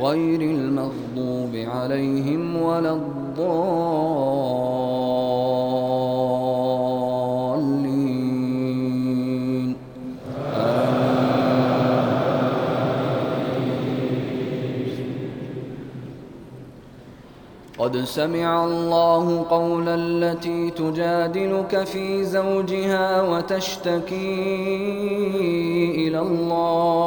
غير المغضوب عليهم ولا الضالين. قد سمع الله قول التي تجادلك في زوجها وتشتكي إلى الله.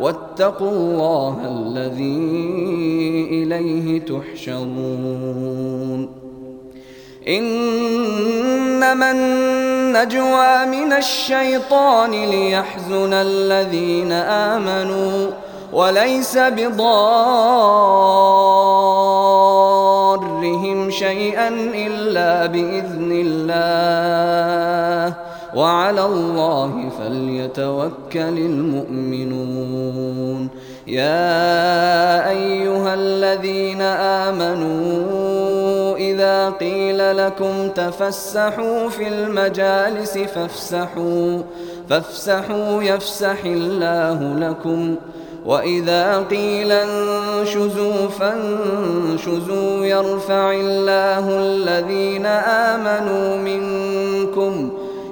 واتقوا الله الذي إليه تحشرون. إنما النجوى من الشيطان ليحزن الذين آمنوا وليس بضارهم شيئا إلا بإذن الله. وعلى الله فليتوكل المؤمنون. يا أيها الذين آمنوا إذا قيل لكم تفسحوا في المجالس فافسحوا فافسحوا يفسح الله لكم. وإذا قيل انشزوا فانشزوا يرفع الله الذين آمنوا منكم.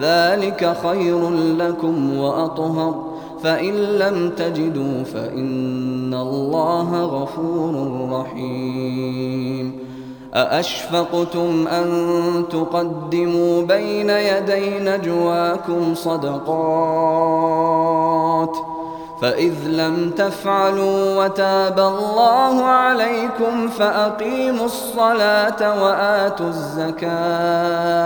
ذلك خير لكم وأطهر. فإن لم تجدوا فإن الله غفور رحيم. أأشفقتم أن تقدموا بين يدي نجواكم صدقات؟ فإذ لم تفعلوا وتاب الله عليكم فأقيموا الصلاة وآتوا الزكاة.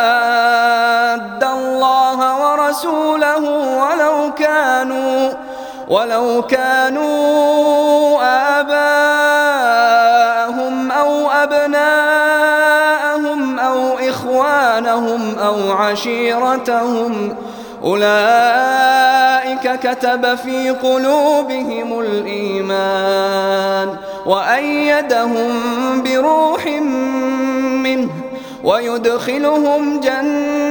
ورسوله ولو كانوا ولو كانوا آباءهم أو أبناءهم أو إخوانهم أو عشيرتهم. أولئك كتب في قلوبهم الإيمان وأيدهم بروح منه ويدخلهم جنات